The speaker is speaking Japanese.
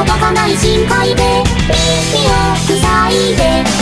届かない深海で耳を塞いで。